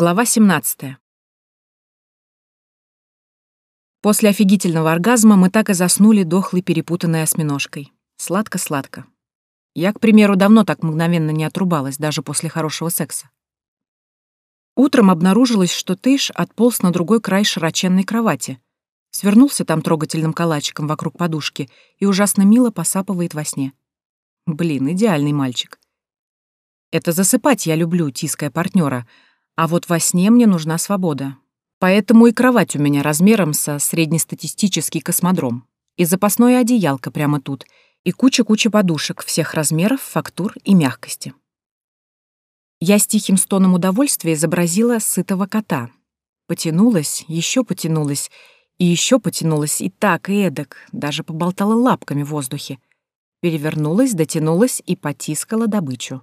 Глава 17. После офигительного оргазма мы так и заснули дохлой перепутанной осьминожкой. Сладко-сладко. Я, к примеру, давно так мгновенно не отрубалась, даже после хорошего секса. Утром обнаружилось, что Тыш отполз на другой край широченной кровати, свернулся там трогательным калачиком вокруг подушки и ужасно мило посапывает во сне. Блин, идеальный мальчик. Это засыпать я люблю, тиская партнера, а вот во сне мне нужна свобода. Поэтому и кровать у меня размером со среднестатистический космодром. И запасное одеялко прямо тут, и куча-куча подушек всех размеров, фактур и мягкости. Я с тихим стоном удовольствия изобразила сытого кота. Потянулась, еще потянулась, и еще потянулась, и так, и эдак, даже поболтала лапками в воздухе. Перевернулась, дотянулась и потискала добычу.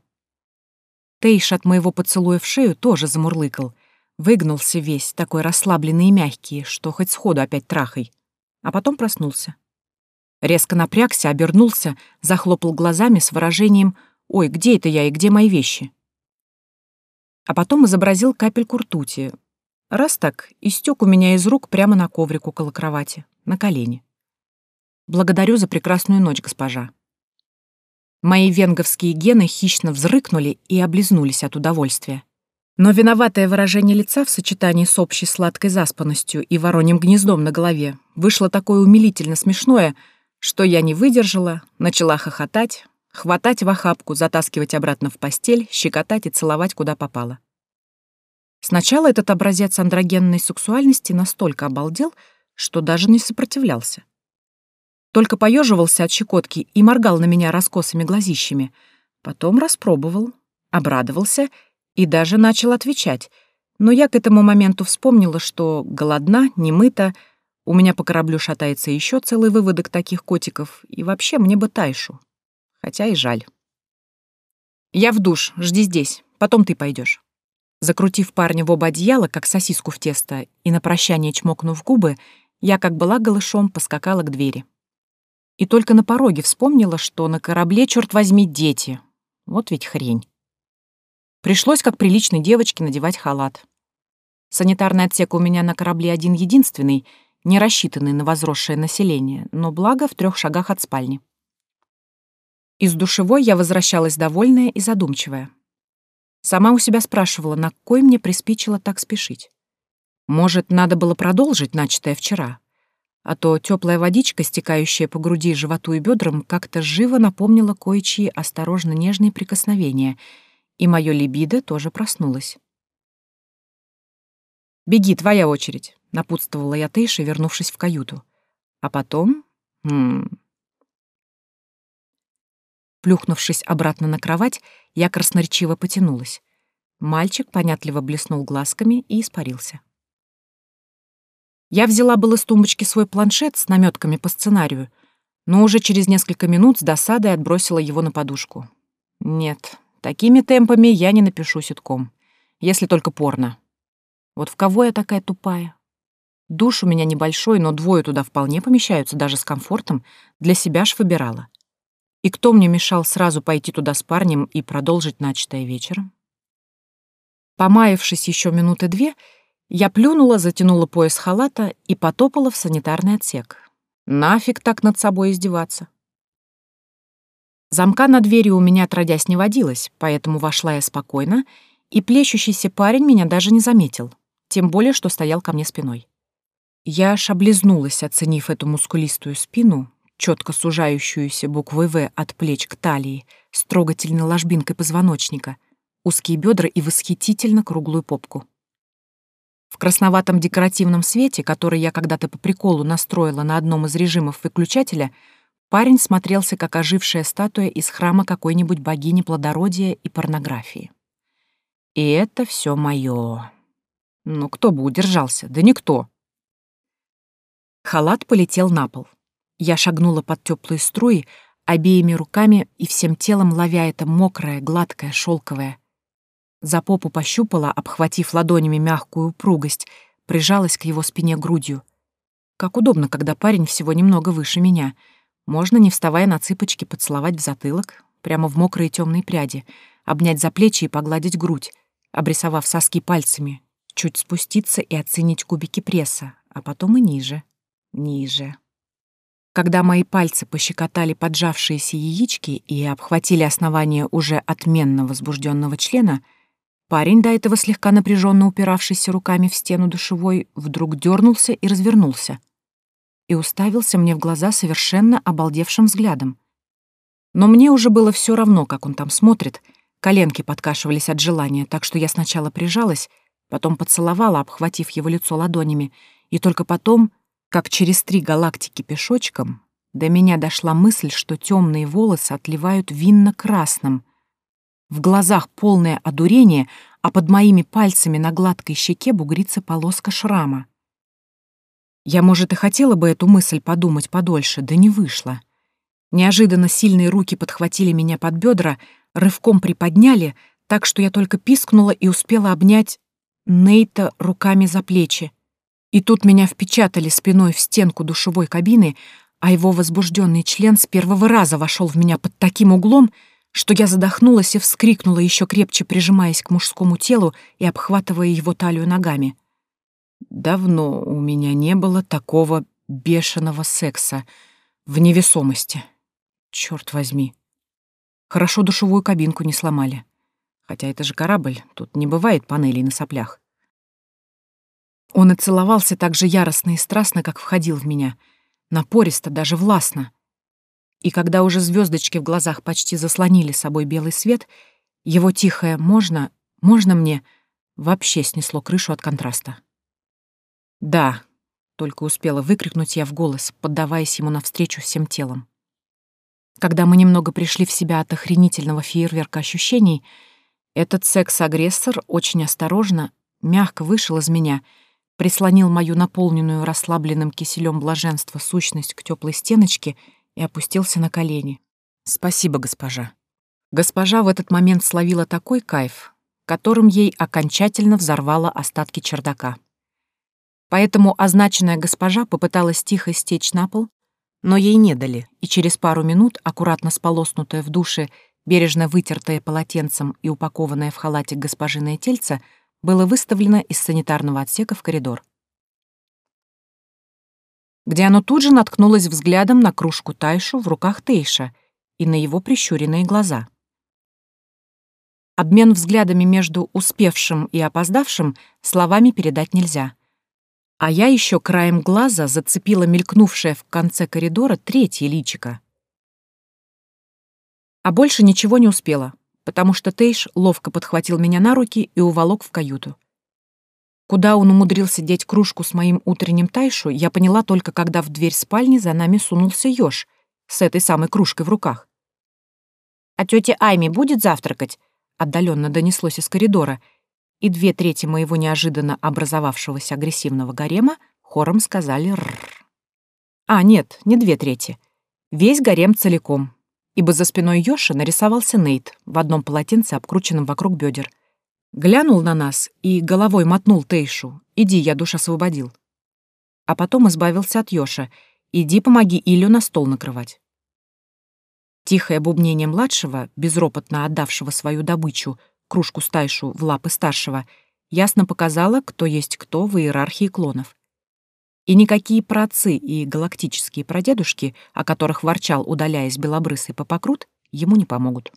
Тейш от моего поцелуя в шею тоже замурлыкал. Выгнулся весь, такой расслабленный и мягкий, что хоть сходу опять трахай. А потом проснулся. Резко напрягся, обернулся, захлопал глазами с выражением «Ой, где это я и где мои вещи?» А потом изобразил капельку ртути. Раз так, истек у меня из рук прямо на коврик около кровати, на колени. «Благодарю за прекрасную ночь, госпожа». Мои венговские гены хищно взрыкнули и облизнулись от удовольствия. Но виноватое выражение лица в сочетании с общей сладкой заспанностью и вороньим гнездом на голове вышло такое умилительно смешное, что я не выдержала, начала хохотать, хватать в охапку, затаскивать обратно в постель, щекотать и целовать куда попало. Сначала этот образец андрогенной сексуальности настолько обалдел, что даже не сопротивлялся только поеживался от щекотки и моргал на меня раскосыми глазищами. Потом распробовал, обрадовался и даже начал отвечать. Но я к этому моменту вспомнила, что голодна, не мыта, у меня по кораблю шатается еще целый выводок таких котиков, и вообще мне бы тайшу. Хотя и жаль. «Я в душ, жди здесь, потом ты пойдешь. Закрутив парня в оба одеяла, как сосиску в тесто, и на прощание чмокнув губы, я, как была голышом, поскакала к двери. И только на пороге вспомнила, что на корабле, черт возьми, дети. Вот ведь хрень. Пришлось, как приличной девочке, надевать халат. Санитарный отсек у меня на корабле один-единственный, не рассчитанный на возросшее население, но благо в трех шагах от спальни. Из душевой я возвращалась довольная и задумчивая. Сама у себя спрашивала, на кой мне приспичило так спешить. Может, надо было продолжить начатое вчера, а то теплая водичка, стекающая по груди, животу и бедрам, как-то живо напомнила кое-чьи осторожно нежные прикосновения, и мое либидо тоже проснулось. «Беги, твоя очередь», — напутствовала я Тейше, вернувшись в каюту. А потом... М -м... Плюхнувшись обратно на кровать, я красноречиво потянулась. Мальчик понятливо блеснул глазками и испарился. Я взяла было с тумбочки свой планшет с наметками по сценарию, но уже через несколько минут с досадой отбросила его на подушку. Нет, такими темпами я не напишу ситком, если только порно. Вот в кого я такая тупая? Душ у меня небольшой, но двое туда вполне помещаются, даже с комфортом. Для себя ж выбирала. И кто мне мешал сразу пойти туда с парнем и продолжить начатое вечером? Помаявшись еще минуты две, я плюнула, затянула пояс халата и потопала в санитарный отсек. Нафиг так над собой издеваться. Замка на двери у меня отродясь не водилось, поэтому вошла я спокойно, и плещущийся парень меня даже не заметил, тем более, что стоял ко мне спиной. Я аж облизнулась, оценив эту мускулистую спину, четко сужающуюся буквой «В» от плеч к талии, с трогательной ложбинкой позвоночника, узкие бедра и восхитительно круглую попку. В красноватом декоративном свете, который я когда-то по приколу настроила на одном из режимов выключателя, парень смотрелся как ожившая статуя из храма какой-нибудь богини плодородия и порнографии. И это все мое. Ну, кто бы удержался? Да никто. Халат полетел на пол. Я шагнула под теплые струи, обеими руками и всем телом ловя это мокрое, гладкое, шелковое, за попу пощупала, обхватив ладонями мягкую упругость, прижалась к его спине грудью. Как удобно, когда парень всего немного выше меня. Можно, не вставая на цыпочки, поцеловать в затылок, прямо в мокрые темные пряди, обнять за плечи и погладить грудь, обрисовав соски пальцами, чуть спуститься и оценить кубики пресса, а потом и ниже, ниже. Когда мои пальцы пощекотали поджавшиеся яички и обхватили основание уже отменно возбужденного члена, парень, до этого слегка напряженно упиравшийся руками в стену душевой, вдруг дернулся и развернулся. И уставился мне в глаза совершенно обалдевшим взглядом. Но мне уже было все равно, как он там смотрит. Коленки подкашивались от желания, так что я сначала прижалась, потом поцеловала, обхватив его лицо ладонями, и только потом как через три галактики пешочком, до меня дошла мысль, что темные волосы отливают винно-красным. В глазах полное одурение, а под моими пальцами на гладкой щеке бугрится полоска шрама. Я, может, и хотела бы эту мысль подумать подольше, да не вышло. Неожиданно сильные руки подхватили меня под бедра, рывком приподняли, так что я только пискнула и успела обнять Нейта руками за плечи. И тут меня впечатали спиной в стенку душевой кабины, а его возбужденный член с первого раза вошел в меня под таким углом, что я задохнулась и вскрикнула, еще крепче прижимаясь к мужскому телу и обхватывая его талию ногами. Давно у меня не было такого бешеного секса в невесомости. Черт возьми. Хорошо душевую кабинку не сломали. Хотя это же корабль, тут не бывает панелей на соплях. Он и целовался так же яростно и страстно, как входил в меня, напористо, даже властно. И когда уже звездочки в глазах почти заслонили собой белый свет, его тихое «можно», «можно мне» вообще снесло крышу от контраста. «Да», — только успела выкрикнуть я в голос, поддаваясь ему навстречу всем телом. Когда мы немного пришли в себя от охренительного фейерверка ощущений, этот секс-агрессор очень осторожно, мягко вышел из меня — прислонил мою наполненную расслабленным киселем блаженства сущность к теплой стеночке и опустился на колени. «Спасибо, госпожа». Госпожа в этот момент словила такой кайф, которым ей окончательно взорвало остатки чердака. Поэтому означенная госпожа попыталась тихо стечь на пол, но ей не дали, и через пару минут, аккуратно сполоснутая в душе, бережно вытертая полотенцем и упакованная в халатик госпожиное тельце, было выставлено из санитарного отсека в коридор, где оно тут же наткнулось взглядом на кружку Тайшу в руках Тейша и на его прищуренные глаза. Обмен взглядами между успевшим и опоздавшим словами передать нельзя. А я еще краем глаза зацепила мелькнувшее в конце коридора третье личико. А больше ничего не успела потому что Тейш ловко подхватил меня на руки и уволок в каюту. Куда он умудрился деть кружку с моим утренним тайшу, я поняла только, когда в дверь спальни за нами сунулся Ёж с этой самой кружкой в руках. «А тетя Айми будет завтракать?» — отдаленно донеслось из коридора, и две трети моего неожиданно образовавшегося агрессивного гарема хором сказали «рррр». А, нет, не две трети. Весь гарем целиком, ибо за спиной Йоши нарисовался Нейт в одном полотенце, обкрученном вокруг бедер. Глянул на нас и головой мотнул Тейшу. «Иди, я душ освободил». А потом избавился от Йоша. «Иди, помоги Илю на стол накрывать». Тихое бубнение младшего, безропотно отдавшего свою добычу, кружку стайшу в лапы старшего, ясно показало, кто есть кто в иерархии клонов. И никакие праотцы и галактические прадедушки, о которых ворчал, удаляясь белобрысый попокрут, ему не помогут.